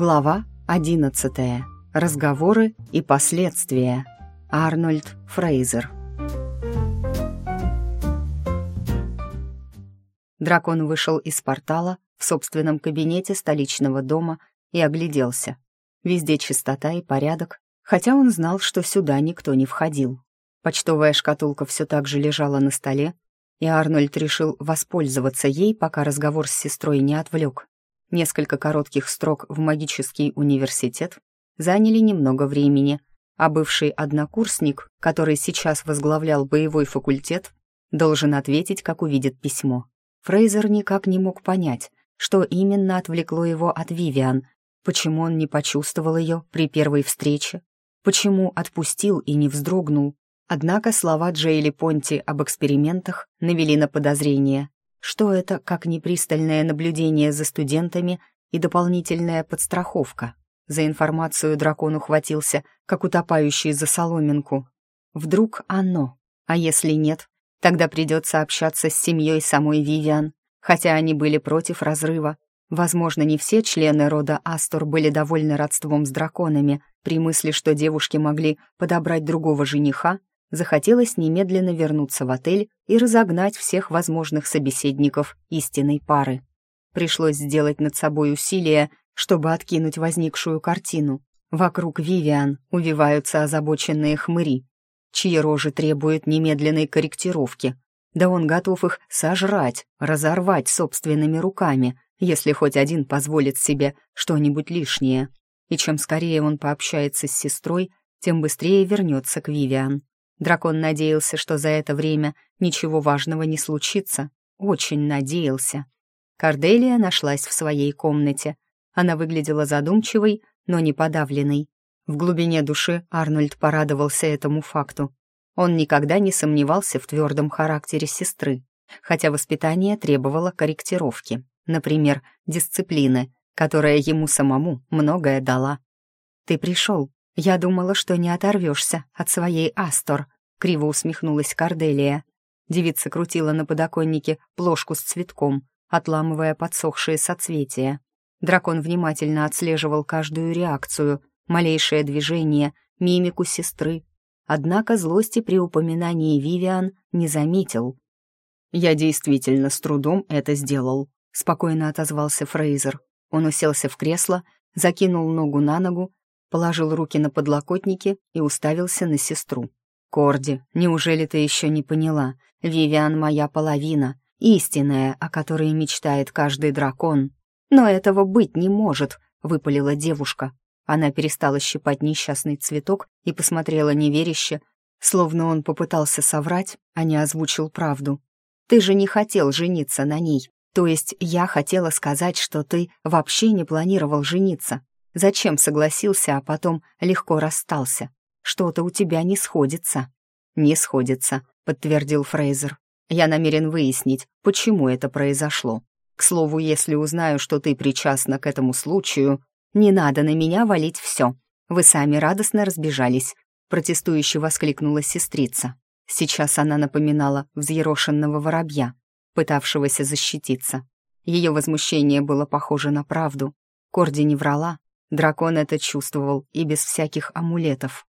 Глава 11. Разговоры и последствия. Арнольд Фрейзер. Дракон вышел из портала в собственном кабинете столичного дома и огляделся. Везде чистота и порядок, хотя он знал, что сюда никто не входил. Почтовая шкатулка все так же лежала на столе, и Арнольд решил воспользоваться ей, пока разговор с сестрой не отвлек. Несколько коротких строк в магический университет заняли немного времени, а бывший однокурсник, который сейчас возглавлял боевой факультет, должен ответить, как увидит письмо. Фрейзер никак не мог понять, что именно отвлекло его от Вивиан, почему он не почувствовал ее при первой встрече, почему отпустил и не вздрогнул. Однако слова Джейли Понти об экспериментах навели на подозрение. Что это, как непристальное наблюдение за студентами и дополнительная подстраховка? За информацию дракон ухватился, как утопающий за соломинку. Вдруг оно. А если нет, тогда придется общаться с семьей самой Вивиан, хотя они были против разрыва. Возможно, не все члены рода Астор были довольны родством с драконами, при мысли, что девушки могли подобрать другого жениха, захотелось немедленно вернуться в отель и разогнать всех возможных собеседников истинной пары. Пришлось сделать над собой усилие, чтобы откинуть возникшую картину. Вокруг Вивиан увиваются озабоченные хмыри, чьи рожи требуют немедленной корректировки. Да он готов их сожрать, разорвать собственными руками, если хоть один позволит себе что-нибудь лишнее. И чем скорее он пообщается с сестрой, тем быстрее вернется к Вивиан. Дракон надеялся, что за это время ничего важного не случится. Очень надеялся. Корделия нашлась в своей комнате. Она выглядела задумчивой, но не подавленной. В глубине души Арнольд порадовался этому факту. Он никогда не сомневался в твердом характере сестры, хотя воспитание требовало корректировки, например, дисциплины, которая ему самому многое дала. «Ты пришел», «Я думала, что не оторвешься от своей Астор», — криво усмехнулась Корделия. Девица крутила на подоконнике плошку с цветком, отламывая подсохшие соцветия. Дракон внимательно отслеживал каждую реакцию, малейшее движение, мимику сестры. Однако злости при упоминании Вивиан не заметил. «Я действительно с трудом это сделал», — спокойно отозвался Фрейзер. Он уселся в кресло, закинул ногу на ногу положил руки на подлокотники и уставился на сестру. «Корди, неужели ты еще не поняла? Вивиан моя половина, истинная, о которой мечтает каждый дракон. Но этого быть не может», — выпалила девушка. Она перестала щипать несчастный цветок и посмотрела неверяще, словно он попытался соврать, а не озвучил правду. «Ты же не хотел жениться на ней. То есть я хотела сказать, что ты вообще не планировал жениться. Зачем согласился, а потом легко расстался? Что-то у тебя не сходится». «Не сходится», — подтвердил Фрейзер. «Я намерен выяснить, почему это произошло. К слову, если узнаю, что ты причастна к этому случаю, не надо на меня валить все. Вы сами радостно разбежались», — протестующе воскликнула сестрица. Сейчас она напоминала взъерошенного воробья, пытавшегося защититься. Ее возмущение было похоже на правду. Корди не врала, Дракон это чувствовал и без всяких амулетов.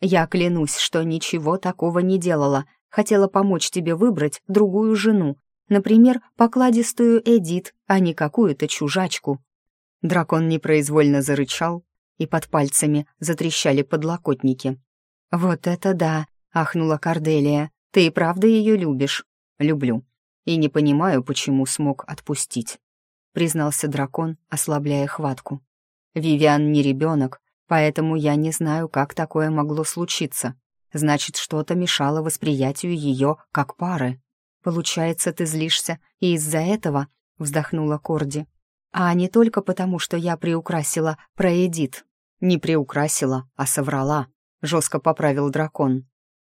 «Я клянусь, что ничего такого не делала. Хотела помочь тебе выбрать другую жену, например, покладистую Эдит, а не какую-то чужачку». Дракон непроизвольно зарычал, и под пальцами затрещали подлокотники. «Вот это да!» — ахнула Корделия. «Ты и правда ее любишь?» «Люблю. И не понимаю, почему смог отпустить», — признался дракон, ослабляя хватку. Вивиан не ребенок, поэтому я не знаю, как такое могло случиться. Значит, что-то мешало восприятию ее как пары. Получается, ты злишься и из-за этого, вздохнула Корди. А не только потому, что я приукрасила про Эдит. Не приукрасила, а соврала, жестко поправил дракон.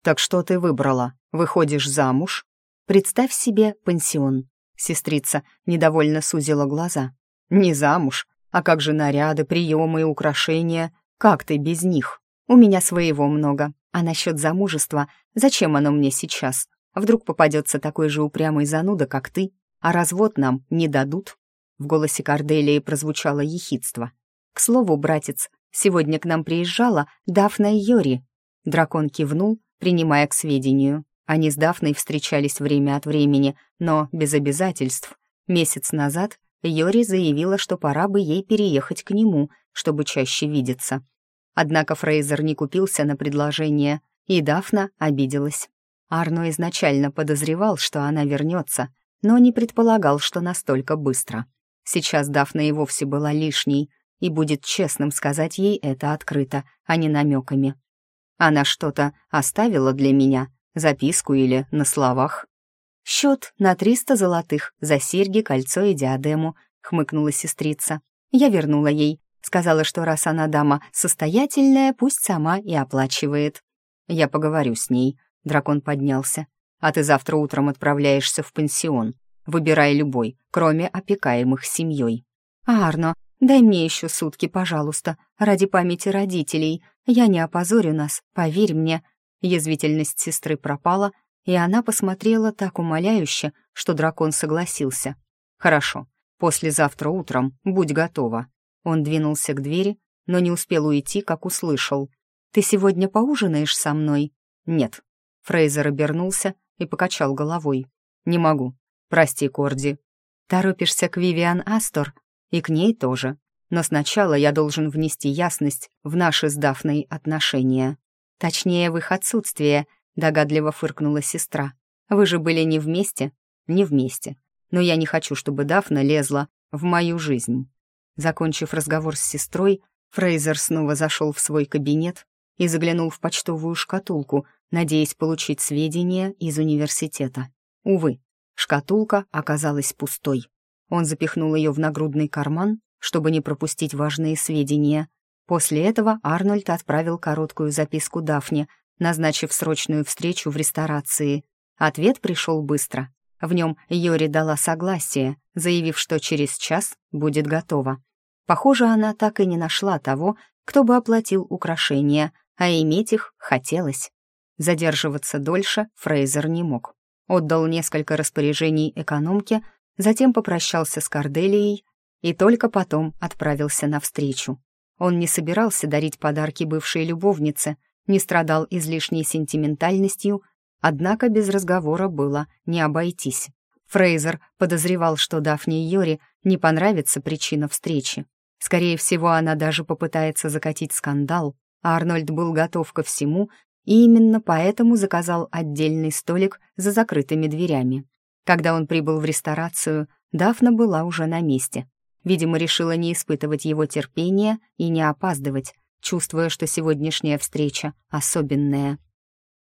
Так что ты выбрала? Выходишь замуж? Представь себе пансион. Сестрица недовольно сузила глаза. Не замуж, а как же наряды, приемы и украшения? Как ты без них? У меня своего много. А насчет замужества, зачем оно мне сейчас? Вдруг попадется такой же упрямый зануда, как ты, а развод нам не дадут?» В голосе Корделии прозвучало ехидство. К слову, братец, сегодня к нам приезжала Дафна Йори». Дракон кивнул, принимая к сведению. Они с Дафной встречались время от времени, но без обязательств. Месяц назад Йори заявила, что пора бы ей переехать к нему, чтобы чаще видеться. Однако Фрейзер не купился на предложение, и Дафна обиделась. Арно изначально подозревал, что она вернется, но не предполагал, что настолько быстро. Сейчас Дафна и вовсе была лишней, и будет честным сказать ей это открыто, а не намеками. Она что-то оставила для меня, записку или на словах. «Счет на триста золотых за серьги, кольцо и диадему», — хмыкнула сестрица. Я вернула ей, сказала, что раз она дама состоятельная, пусть сама и оплачивает. «Я поговорю с ней», — дракон поднялся. «А ты завтра утром отправляешься в пансион. Выбирай любой, кроме опекаемых семьей». «Арно, дай мне еще сутки, пожалуйста, ради памяти родителей. Я не опозорю нас, поверь мне». Язвительность сестры пропала, и она посмотрела так умоляюще, что дракон согласился. «Хорошо, послезавтра утром будь готова». Он двинулся к двери, но не успел уйти, как услышал. «Ты сегодня поужинаешь со мной?» «Нет». Фрейзер обернулся и покачал головой. «Не могу. Прости, Корди». «Торопишься к Вивиан Астор?» «И к ней тоже. Но сначала я должен внести ясность в наши с Дафной отношения». Точнее, в их отсутствие, догадливо фыркнула сестра. Вы же были не вместе? Не вместе. Но я не хочу, чтобы Дафна лезла в мою жизнь. Закончив разговор с сестрой, Фрейзер снова зашел в свой кабинет и заглянул в почтовую шкатулку, надеясь получить сведения из университета. Увы, шкатулка оказалась пустой. Он запихнул ее в нагрудный карман, чтобы не пропустить важные сведения, После этого Арнольд отправил короткую записку Дафне, назначив срочную встречу в ресторации. Ответ пришел быстро. В нем Йори дала согласие, заявив, что через час будет готова. Похоже, она так и не нашла того, кто бы оплатил украшения, а иметь их хотелось. Задерживаться дольше Фрейзер не мог. Отдал несколько распоряжений экономке, затем попрощался с Корделией и только потом отправился навстречу. Он не собирался дарить подарки бывшей любовнице, не страдал излишней сентиментальностью, однако без разговора было не обойтись. Фрейзер подозревал, что Дафне Йори не понравится причина встречи. Скорее всего, она даже попытается закатить скандал, а Арнольд был готов ко всему и именно поэтому заказал отдельный столик за закрытыми дверями. Когда он прибыл в ресторацию, Дафна была уже на месте. Видимо, решила не испытывать его терпения и не опаздывать, чувствуя, что сегодняшняя встреча особенная.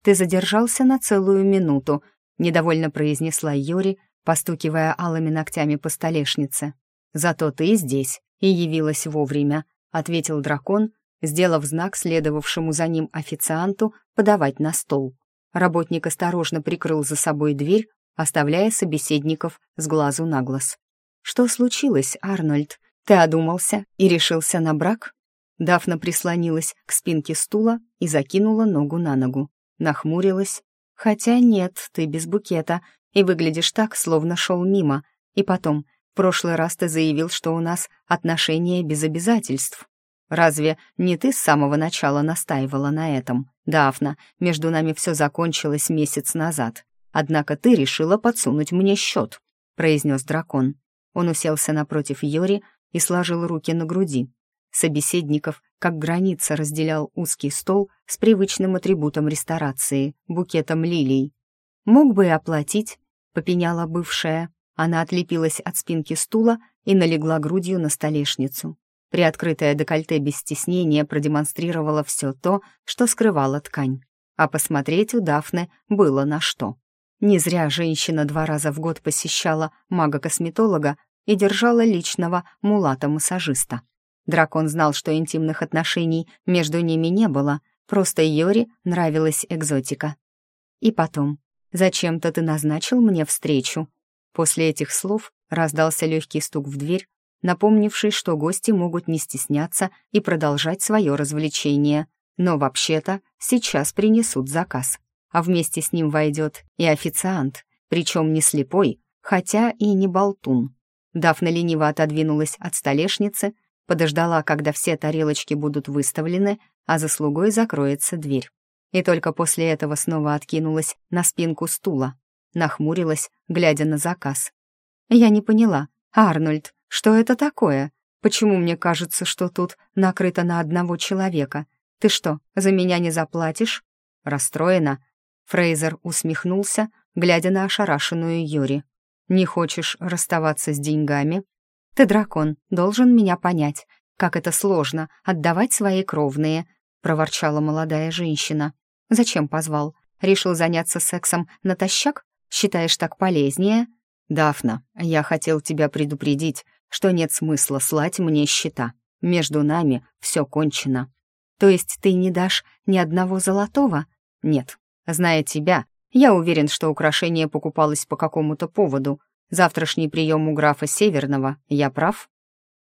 «Ты задержался на целую минуту», — недовольно произнесла Йори, постукивая алыми ногтями по столешнице. «Зато ты здесь и явилась вовремя», — ответил дракон, сделав знак следовавшему за ним официанту подавать на стол. Работник осторожно прикрыл за собой дверь, оставляя собеседников с глазу на глаз. «Что случилось, Арнольд? Ты одумался и решился на брак?» Дафна прислонилась к спинке стула и закинула ногу на ногу. Нахмурилась. «Хотя нет, ты без букета, и выглядишь так, словно шел мимо. И потом, в прошлый раз ты заявил, что у нас отношения без обязательств. Разве не ты с самого начала настаивала на этом? Дафна, между нами все закончилось месяц назад. Однако ты решила подсунуть мне счет», — произнес дракон. Он уселся напротив Йори и сложил руки на груди. Собеседников, как граница, разделял узкий стол с привычным атрибутом ресторации — букетом лилий. «Мог бы и оплатить», — попеняла бывшая. Она отлепилась от спинки стула и налегла грудью на столешницу. Приоткрытое декольте без стеснения продемонстрировало все то, что скрывала ткань. А посмотреть у Дафны было на что. Не зря женщина два раза в год посещала мага-косметолога и держала личного мулата-массажиста. Дракон знал, что интимных отношений между ними не было, просто Йори нравилась экзотика. И потом, «Зачем-то ты назначил мне встречу?» После этих слов раздался легкий стук в дверь, напомнивший, что гости могут не стесняться и продолжать свое развлечение. Но вообще-то сейчас принесут заказ а вместе с ним войдет и официант, причем не слепой, хотя и не болтун. Дафна лениво отодвинулась от столешницы подождала, когда все тарелочки будут выставлены, а за слугой закроется дверь. И только после этого снова откинулась на спинку стула, нахмурилась, глядя на заказ. Я не поняла. «Арнольд, что это такое? Почему мне кажется, что тут накрыто на одного человека? Ты что, за меня не заплатишь?» Расстроена. Фрейзер усмехнулся, глядя на ошарашенную Юри. «Не хочешь расставаться с деньгами?» «Ты дракон, должен меня понять. Как это сложно — отдавать свои кровные», — проворчала молодая женщина. «Зачем позвал? Решил заняться сексом натощак? Считаешь так полезнее?» «Дафна, я хотел тебя предупредить, что нет смысла слать мне счета. Между нами все кончено». «То есть ты не дашь ни одного золотого?» «Нет. Зная тебя, я уверен, что украшение покупалось по какому-то поводу. Завтрашний прием у графа Северного, я прав?»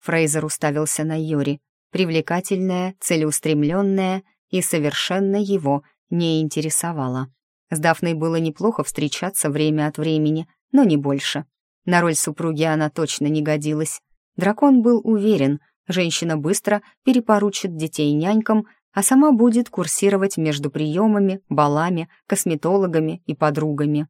Фрейзер уставился на Йори, привлекательная, целеустремленная и совершенно его не интересовала. С Дафной было неплохо встречаться время от времени, но не больше. На роль супруги она точно не годилась. Дракон был уверен, женщина быстро перепоручит детей нянькам, а сама будет курсировать между приемами, балами, косметологами и подругами.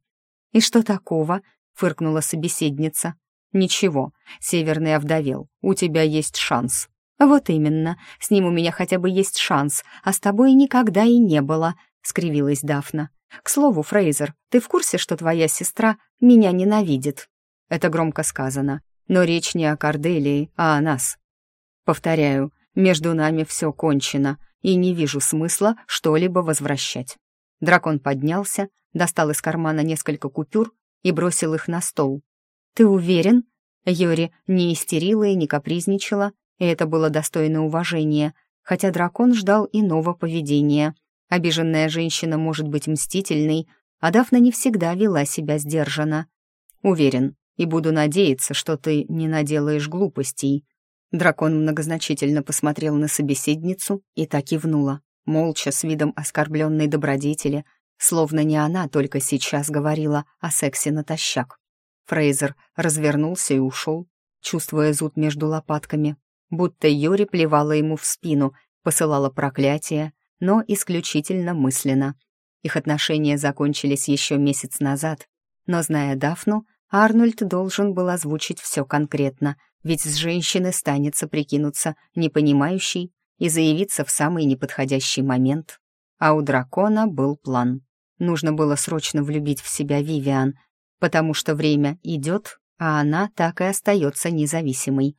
«И что такого?» — фыркнула собеседница. «Ничего, Северный овдовел, у тебя есть шанс». «Вот именно, с ним у меня хотя бы есть шанс, а с тобой никогда и не было», — скривилась Дафна. «К слову, Фрейзер, ты в курсе, что твоя сестра меня ненавидит?» Это громко сказано, но речь не о Корделии, а о нас. Повторяю, между нами все кончено, и не вижу смысла что-либо возвращать. Дракон поднялся, достал из кармана несколько купюр и бросил их на стол. «Ты уверен?» Йори не истерила и не капризничала, и это было достойно уважения, хотя дракон ждал иного поведения. Обиженная женщина может быть мстительной, а Дафна не всегда вела себя сдержанно. «Уверен, и буду надеяться, что ты не наделаешь глупостей». Дракон многозначительно посмотрел на собеседницу и так кивнула, молча, с видом оскорбленной добродетели, словно не она только сейчас говорила о сексе натощак. Фрейзер развернулся и ушел, чувствуя зуд между лопатками, будто Йори плевала ему в спину, посылала проклятие, но исключительно мысленно. Их отношения закончились еще месяц назад, но, зная Дафну, Арнольд должен был озвучить все конкретно, ведь с женщины станется прикинуться непонимающей и заявиться в самый неподходящий момент. А у дракона был план. Нужно было срочно влюбить в себя Вивиан, потому что время идет, а она так и остается независимой.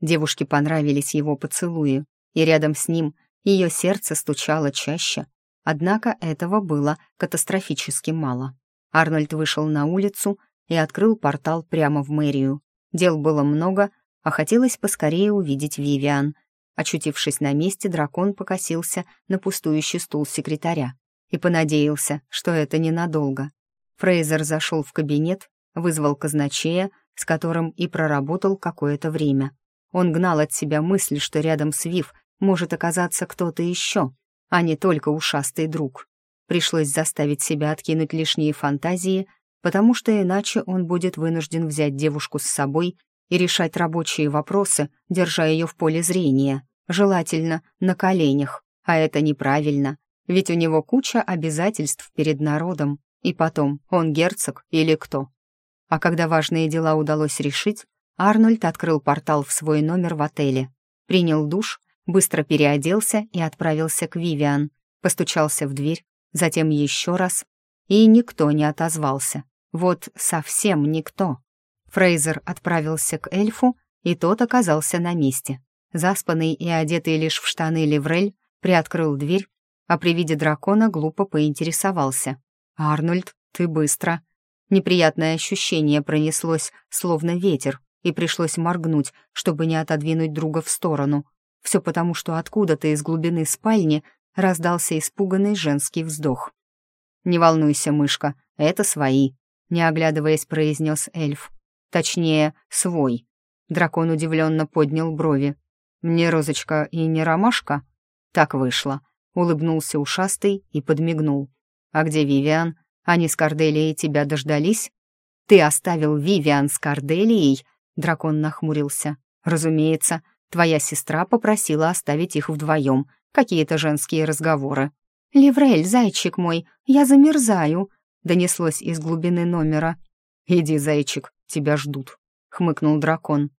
Девушке понравились его поцелуи, и рядом с ним ее сердце стучало чаще, однако этого было катастрофически мало. Арнольд вышел на улицу и открыл портал прямо в мэрию. Дел было много, а хотелось поскорее увидеть Вивиан. Очутившись на месте, дракон покосился на пустующий стул секретаря и понадеялся, что это ненадолго. Фрейзер зашел в кабинет, вызвал казначея, с которым и проработал какое-то время. Он гнал от себя мысль, что рядом с Вив может оказаться кто-то еще, а не только ушастый друг. Пришлось заставить себя откинуть лишние фантазии, потому что иначе он будет вынужден взять девушку с собой и решать рабочие вопросы, держа ее в поле зрения, желательно на коленях. А это неправильно, ведь у него куча обязательств перед народом, и потом, он герцог или кто. А когда важные дела удалось решить, Арнольд открыл портал в свой номер в отеле, принял душ быстро переоделся и отправился к Вивиан, постучался в дверь, затем еще раз, и никто не отозвался. Вот совсем никто. Фрейзер отправился к эльфу, и тот оказался на месте. Заспанный и одетый лишь в штаны Леврель приоткрыл дверь, а при виде дракона глупо поинтересовался. «Арнольд, ты быстро». Неприятное ощущение пронеслось, словно ветер, и пришлось моргнуть, чтобы не отодвинуть друга в сторону. Все потому, что откуда-то из глубины спальни раздался испуганный женский вздох. «Не волнуйся, мышка, это свои», — не оглядываясь, произнес эльф. «Точнее, свой». Дракон удивленно поднял брови. «Мне розочка и не ромашка?» Так вышло. Улыбнулся ушастый и подмигнул. «А где Вивиан? Они с Корделией тебя дождались?» «Ты оставил Вивиан с Корделией?» Дракон нахмурился. «Разумеется, Твоя сестра попросила оставить их вдвоем. Какие-то женские разговоры. «Ливрель, зайчик мой, я замерзаю», — донеслось из глубины номера. «Иди, зайчик, тебя ждут», — хмыкнул дракон.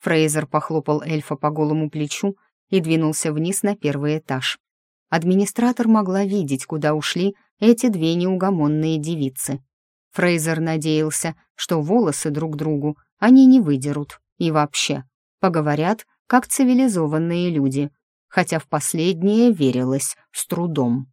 Фрейзер похлопал эльфа по голому плечу и двинулся вниз на первый этаж. Администратор могла видеть, куда ушли эти две неугомонные девицы. Фрейзер надеялся, что волосы друг другу они не выдерут и вообще поговорят, как цивилизованные люди, хотя в последнее верилось с трудом.